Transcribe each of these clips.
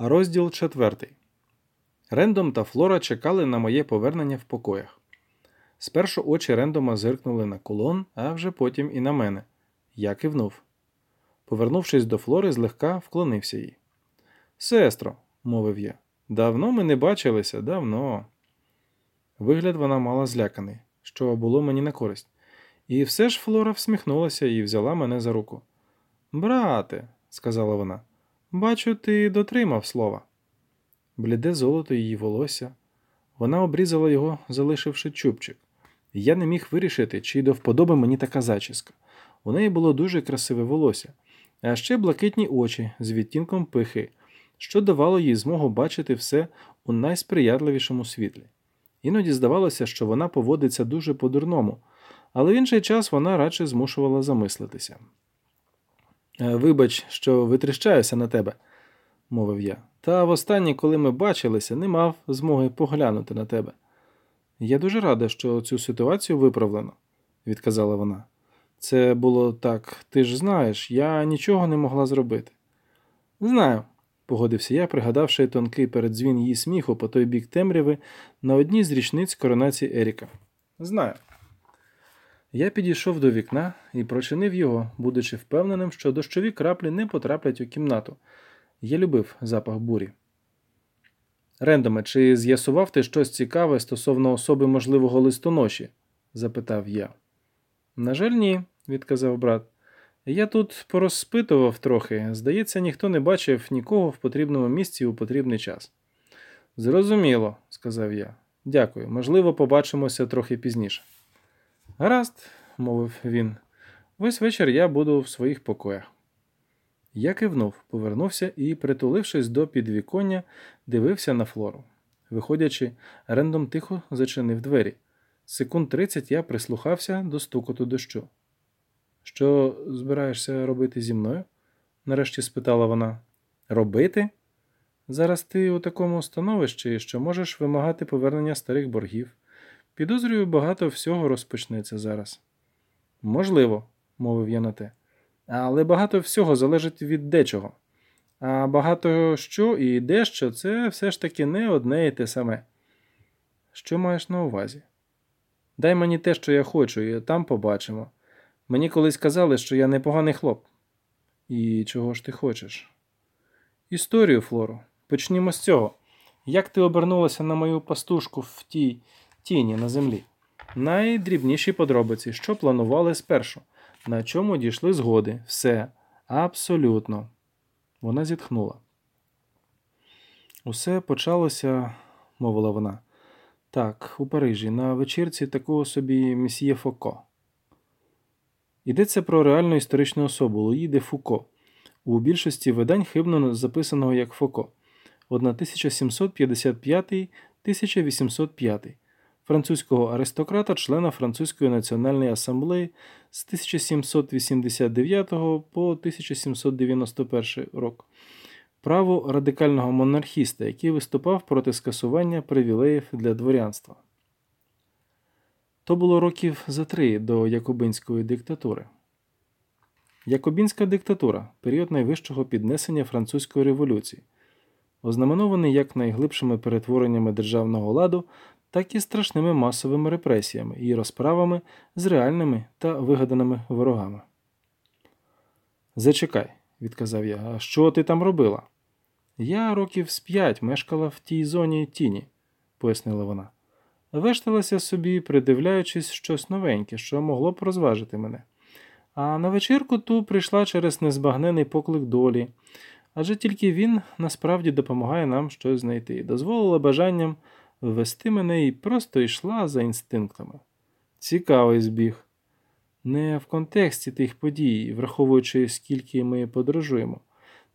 Розділ четвертий. Рендом та Флора чекали на моє повернення в покоях. Спершу очі Рендома зиркнули на колон, а вже потім і на мене. Я кивнув. Повернувшись до Флори, злегка вклонився їй. Сестро, мовив я, давно ми не бачилися, давно. Вигляд вона мала зляканий, що було мені на користь. І все ж Флора всміхнулася і взяла мене за руку. Брате, сказала вона. Бачу, ти дотримав слова. Бліде золото її волосся. Вона обрізала його, залишивши чубчик. Я не міг вирішити, чи до вподоби мені така зачіска. У неї було дуже красиве волосся, а ще блакитні очі з відтінком пихи, що давало їй змогу бачити все у найсприятливішому світлі. Іноді здавалося, що вона поводиться дуже по-дурному, але в інший час вона радше змушувала замислитися. «Е, Вибач, що витріщаюся на тебе, мовив я. Та востаннє, коли ми бачилися, не мав змоги поглянути на тебе. Я дуже рада, що цю ситуацію виправлено, відказала вона. Це було так, ти ж знаєш, я нічого не могла зробити. Знаю, погодився я, пригадавши тонкий передзвін її сміху по той бік темряви на одній з річниць коронації Еріка. Знаю. Я підійшов до вікна і прочинив його, будучи впевненим, що дощові краплі не потраплять у кімнату. Я любив запах бурі. Рендоме, чи з'ясував ти щось цікаве стосовно особи можливого листоноші? запитав я. На жаль, ні, відказав брат. Я тут порозпитував трохи. Здається, ніхто не бачив нікого в потрібному місці у потрібний час. Зрозуміло, сказав я. Дякую. Можливо, побачимося трохи пізніше. Гаразд, мовив він. Весь вечір я буду в своїх покоях. Я кивнув, повернувся і, притулившись до підвіконня, дивився на флору. Виходячи, рендом тихо зачинив двері. Секунд тридцять я прислухався до стукоту дощу. Що збираєшся робити зі мною? нарешті спитала вона. Робити? Зараз ти у такому становищі, що можеш вимагати повернення старих боргів. Підозрюю, багато всього розпочнеться зараз. Можливо, мовив я на те. Але багато всього залежить від дечого. А багато що і дещо це все ж таки не одне і те саме. Що маєш на увазі? Дай мені те, що я хочу, і там побачимо. Мені колись казали, що я непоганий хлоп. І чого ж ти хочеш? Історію, Флору. Почнімо з цього. Як ти обернулася на мою пастушку в тій тіні на землі? Найдрібніші подробиці, що планували спершу, на чому дійшли згоди. Все. Абсолютно. Вона зітхнула. Усе почалося, мовила вона. Так, у Парижі, на вечірці такого собі месьє Фоко. Йдеться про реальну історичну особу Луї де Фуко, у більшості видань хибно записаного як Фоко 1755-1805, французького аристократа, члена Французької національної асамблеї з 1789 по 1791 рок, право радикального монархіста, який виступав проти скасування привілеїв для дворянства. То було років за три до Якобинської диктатури. Якобінська диктатура період найвищого піднесення французької революції, ознаменований як найглибшими перетвореннями державного ладу, так і страшними масовими репресіями і розправами з реальними та вигаданими ворогами. Зачекай, відказав я, а що ти там робила? Я років з п'ять мешкала в тій зоні тіні, пояснила вона. Вешталася собі, придивляючись щось новеньке, що могло б розважити мене. А на вечірку ту прийшла через незбагнений поклик долі, адже тільки він насправді допомагає нам щось знайти і дозволила бажанням ввести мене і просто йшла за інстинктами. Цікавий збіг. Не в контексті тих подій, враховуючи, скільки ми подорожуємо.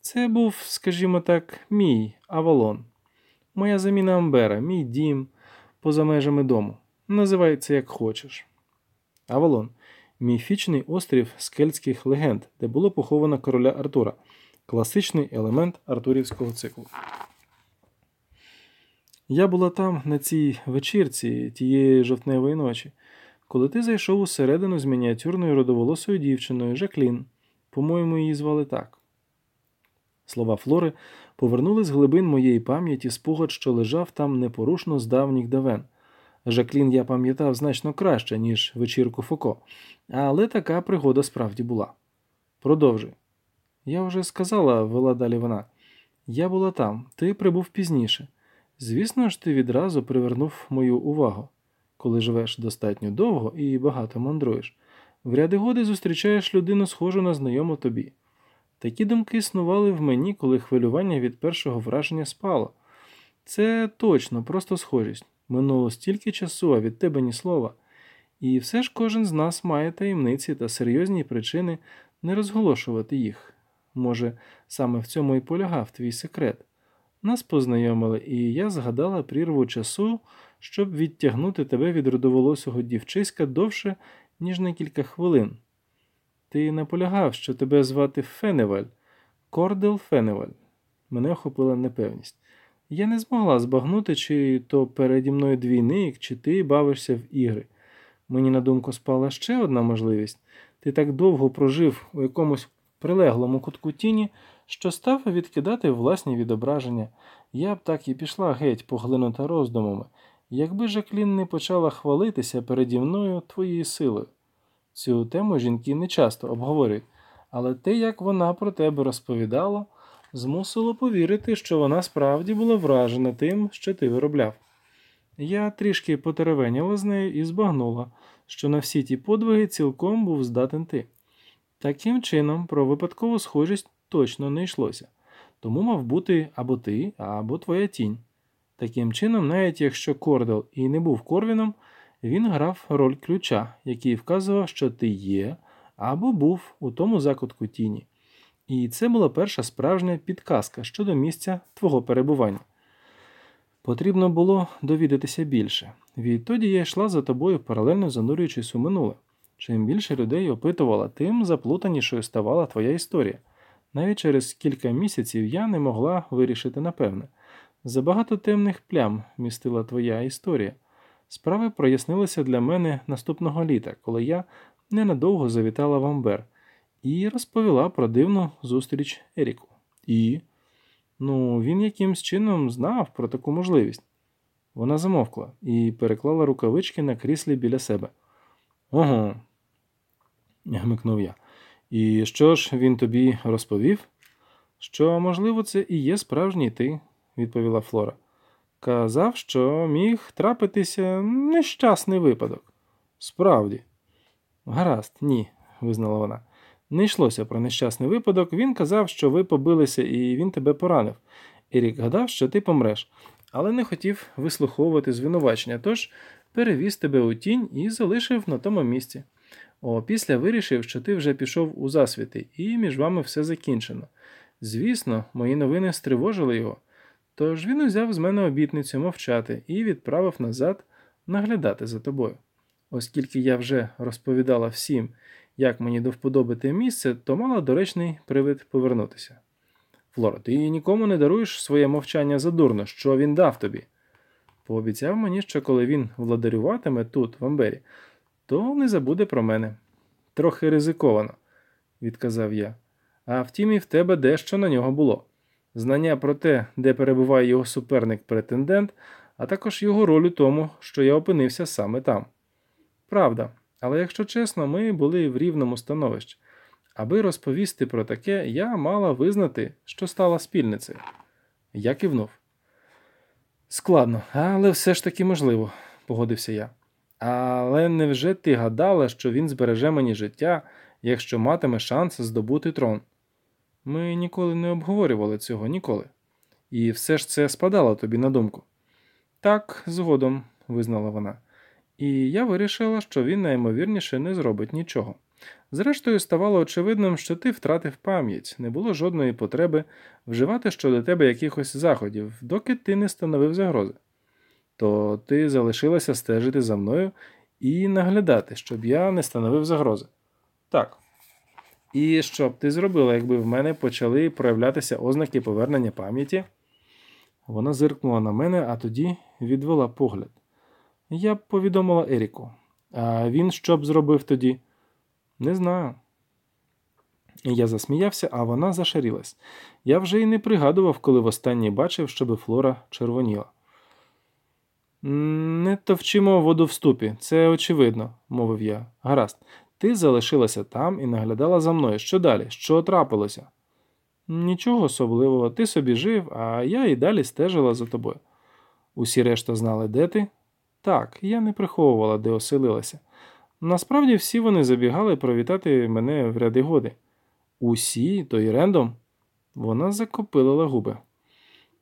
Це був, скажімо так, мій Авалон, моя заміна Амбера, мій дім поза межами дому. Називай це як хочеш. Авалон міфічний острів скельтських легенд, де було поховано короля Артура, класичний елемент артурівського циклу. Я була там на цій вечірці тієї жовтневої ночі, коли ти зайшов усередину з мініатюрною родоволосою дівчиною Жаклін. По-моєму, її звали так. Слова Флори повернули з глибин моєї пам'яті спогад, що лежав там непорушно з давніх давен. Жаклін я пам'ятав значно краще, ніж вечірку Фоко, але така пригода справді була. Продовжуй. Я вже сказала, вела далі вона. Я була там, ти прибув пізніше. Звісно ж, ти відразу привернув мою увагу. Коли живеш достатньо довго і багато мандруєш, в ряди годи зустрічаєш людину, схожу на знайому тобі. Такі думки існували в мені, коли хвилювання від першого враження спало. Це точно, просто схожість. Минуло стільки часу, а від тебе ні слова. І все ж кожен з нас має таємниці та серйозні причини не розголошувати їх. Може, саме в цьому і полягав твій секрет. Нас познайомили, і я згадала прірву часу, щоб відтягнути тебе від родоволосого дівчиська довше, ніж на кілька хвилин. Ти наполягав, що тебе звати Феневаль, Кордел Феневаль. Мене охопила непевність. Я не змогла збагнути, чи то переді мною двійник, чи ти бавишся в ігри. Мені на думку спала ще одна можливість. Ти так довго прожив у якомусь прилеглому кутку тіні, що став відкидати власні відображення. Я б так і пішла геть, поглинута роздумами, якби Жаклін не почала хвалитися переді мною твоєю силою. Цю тему жінки не часто обговорюють, але те, як вона про тебе розповідала, змусило повірити, що вона справді була вражена тим, що ти виробляв. Я трішки потеревеніла з нею і збагнула, що на всі ті подвиги цілком був здатен ти. Таким чином, про випадкову схожість точно не йшлося, тому мав бути або ти, або твоя тінь. Таким чином, навіть якщо Кордел і не був Корвіном, він грав роль ключа, який вказував, що ти є або був у тому закутку тіні. І це була перша справжня підказка щодо місця твого перебування. Потрібно було довідатися більше. Відтоді я йшла за тобою, паралельно занурюючись у минуле. Чим більше людей опитувала, тим заплутанішою ставала твоя історія. Навіть через кілька місяців я не могла вирішити напевне. Забагато темних плям містила твоя історія. Справи прояснилися для мене наступного літа, коли я ненадовго завітала в Амбер і розповіла про дивну зустріч Еріку. І. Ну, він якимсь чином знав про таку можливість. Вона замовкла і переклала рукавички на кріслі біля себе. Ого, гмикнув я. І що ж він тобі розповів? Що, можливо, це і є справжній ти, відповіла Флора. Казав, що міг трапитися нещасний випадок. Справді. Гаразд, ні, визнала вона. Не йшлося про нещасний випадок. Він казав, що ви побилися і він тебе поранив. Ерік гадав, що ти помреш, але не хотів вислуховувати звинувачення, тож перевіз тебе у тінь і залишив на тому місці. Опісля вирішив, що ти вже пішов у засвіти, і між вами все закінчено. Звісно, мої новини стривожили його. Тож він узяв з мене обітницю мовчати і відправив назад наглядати за тобою. Оскільки я вже розповідала всім, як мені до вподоби те місце, то мала доречний привид повернутися. Флора, ти нікому не даруєш своє мовчання задурно, що він дав тобі. Пообіцяв мені, що коли він владарюватиме тут, в Амбері, то не забуде про мене. Трохи ризиковано, відказав я. А втім, і в тебе дещо на нього було. Знання про те, де перебуває його суперник-претендент, а також його роль у тому, що я опинився саме там. Правда, але якщо чесно, ми були в рівному становищі. Аби розповісти про таке, я мала визнати, що стала спільницею. Я кивнув. Складно, але все ж таки можливо, погодився я. Але невже ти гадала, що він збереже мені життя, якщо матиме шанс здобути трон? Ми ніколи не обговорювали цього ніколи. І все ж це спадало тобі на думку. Так, згодом, визнала вона. І я вирішила, що він наймовірніше не зробить нічого. Зрештою, ставало очевидним, що ти втратив пам'ять, не було жодної потреби вживати щодо тебе якихось заходів, доки ти не становив загрози. То ти залишилася стежити за мною і наглядати, щоб я не становив загрози. Так. І що б ти зробила, якби в мене почали проявлятися ознаки повернення пам'яті? Вона зиркнула на мене, а тоді відвела погляд. Я б повідомила Еріку. А він що б зробив тоді? Не знаю. Я засміявся, а вона зашарілась. Я вже й не пригадував, коли востаннє бачив, щоби Флора червоніла. Не товчимо воду в ступі, це очевидно, мовив я. Гаразд, ти залишилася там і наглядала за мною. Що далі? Що трапилося? Нічого особливого, ти собі жив, а я і далі стежила за тобою. Усі решта знали, де ти? Так, я не приховувала, де оселилася. Насправді всі вони забігали привітати мене в ряди годи. Усі, то й рендом. Вона закопилила губи.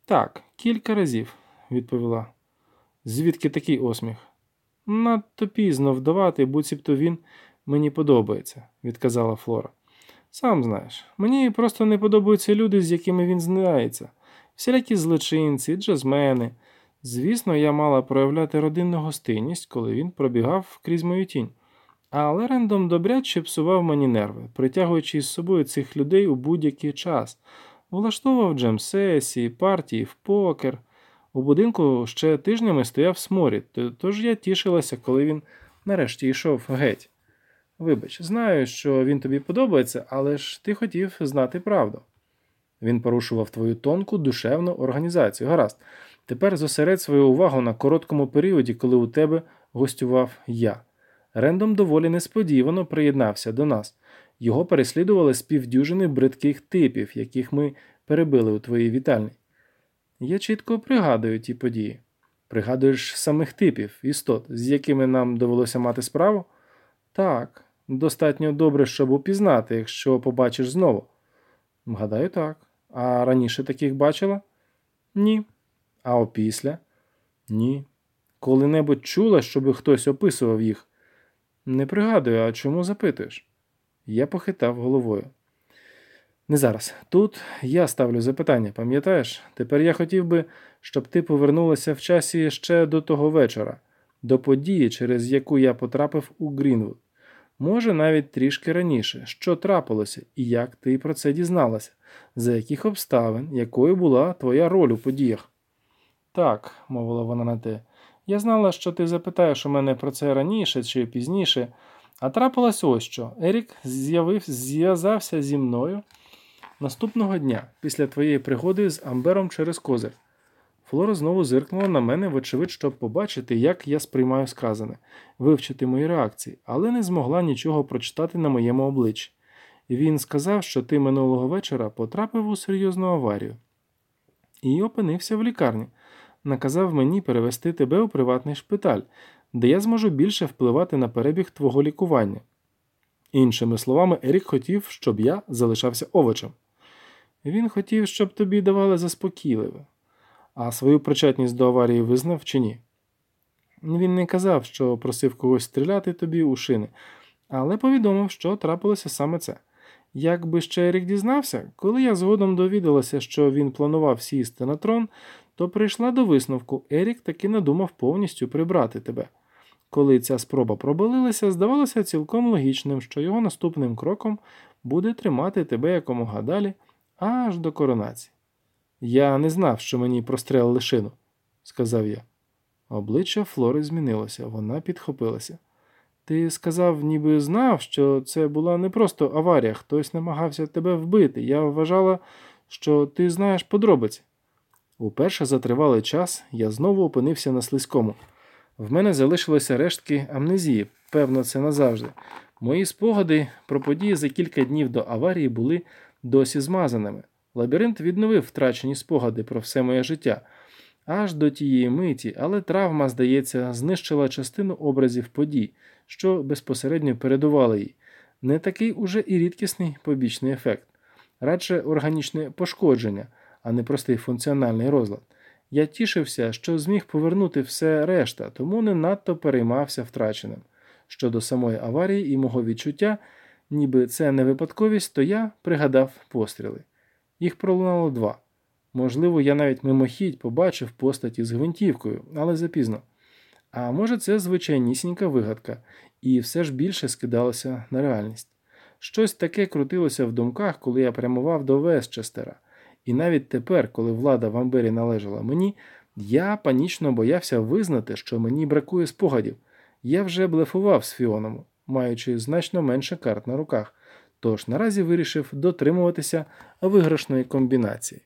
Так, кілька разів, відповіла. Звідки такий осміх? Надто пізно вдавати, буцімто він мені подобається, відказала Флора. Сам знаєш, мені просто не подобаються люди, з якими він знається. Всілякі злочинці, джазмени. Звісно, я мала проявляти родинну гостинність, коли він пробігав крізь мою тінь. Але рендом добряче псував мені нерви, притягуючи з собою цих людей у будь-який час, влаштовував джем-сесії, партії в покер. У будинку ще тижнями стояв сморід, тож я тішилася, коли він нарешті йшов геть. Вибач, знаю, що він тобі подобається, але ж ти хотів знати правду. Він порушував твою тонку душевну організацію. Гаразд, тепер зосередь свою увагу на короткому періоді, коли у тебе гостював я. Рендом доволі несподівано приєднався до нас. Його переслідували співдюжини бридких типів, яких ми перебили у твоїй вітальні. Я чітко пригадую ті події. Пригадуєш самих типів, істот, з якими нам довелося мати справу? Так, достатньо добре, щоб упізнати, якщо побачиш знову. Гадаю, так. А раніше таких бачила? Ні. А опісля? Ні. Коли-небудь чула, щоб хтось описував їх? Не пригадую, а чому запитуєш? Я похитав головою. Не зараз. Тут я ставлю запитання, пам'ятаєш? Тепер я хотів би, щоб ти повернулася в часі ще до того вечора, до події, через яку я потрапив у Грінвуд. Може, навіть трішки раніше, що трапилося і як ти про це дізналася, за яких обставин, якою була твоя роль у подіях? Так, мовила вона на те, я знала, що ти запитаєш у мене про це раніше чи пізніше, а трапилось ось що. Ерік з'явив, зв'язався зі мною наступного дня, після твоєї пригоди з Амбером через козир. Флора знову зиркнула на мене, вочевидь, щоб побачити, як я сприймаю сказане, вивчити мої реакції, але не змогла нічого прочитати на моєму обличчі. Він сказав, що ти минулого вечора потрапив у серйозну аварію і опинився в лікарні. Наказав мені перевести тебе у приватний шпиталь, де я зможу більше впливати на перебіг твого лікування. Іншими словами, Ерік хотів, щоб я залишався овочем. Він хотів, щоб тобі давали заспокійливе, а свою причетність до аварії визнав чи ні. Він не казав, що просив когось стріляти тобі у шини, але повідомив, що трапилося саме це. Якби ще Ерік дізнався, коли я згодом довідалася, що він планував сісти на трон, то прийшла до висновку, Ерік таки надумав повністю прибрати тебе. Коли ця спроба пробалилася, здавалося цілком логічним, що його наступним кроком буде тримати тебе якомога далі аж до коронації. Я не знав, що мені прострелили шину, сказав я. Обличчя Флори змінилося, вона підхопилася. Ти сказав, ніби знав, що це була не просто аварія, хтось намагався тебе вбити. Я вважала, що ти знаєш подробиці. Уперше за тривалий час я знову опинився на слизькому. В мене залишилися рештки амнезії, певно, це назавжди. Мої спогади про події за кілька днів до аварії були досі змазаними. Лабіринт відновив втрачені спогади про все моє життя аж до тієї миті, але травма, здається, знищила частину образів подій, що безпосередньо передували їй. Не такий уже і рідкісний побічний ефект, радше органічне пошкодження, а не простий функціональний розлад. Я тішився, що зміг повернути все решта, тому не надто переймався втраченим. Щодо самої аварії і мого відчуття, ніби це не випадковість, то я пригадав постріли. Їх пролунало два. Можливо, я навіть мимохідь побачив постаті з гвинтівкою, але запізно. А може, це звичайнісінька вигадка, і все ж більше скидалося на реальність. Щось таке крутилося в думках, коли я прямував до Вестчестера. І навіть тепер, коли влада в Амбері належала мені, я панічно боявся визнати, що мені бракує спогадів. Я вже блефував з Фіоном, маючи значно менше карт на руках. Тож наразі вирішив дотримуватися виграшної комбінації.